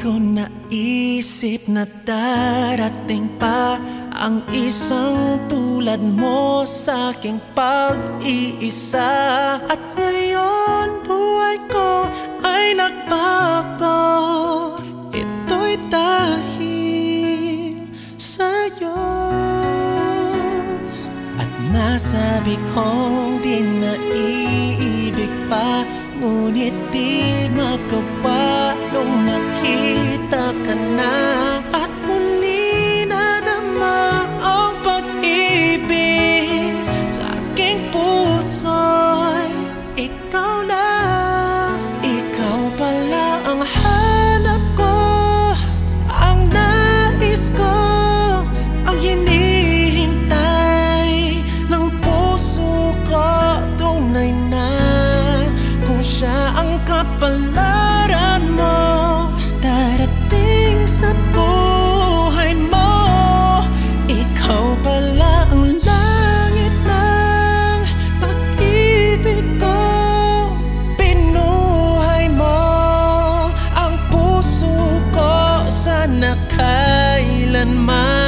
ko naisip na darating pa Ang isang tulad mo sa aking pag-iisa. At ngayon buhay ko ay nagbago Ito'y dahil sa'yo. At nasabi kong di na iibig pa Ngunit di magawa pag-ibig Sa aking puso'y ikaw na na kailanman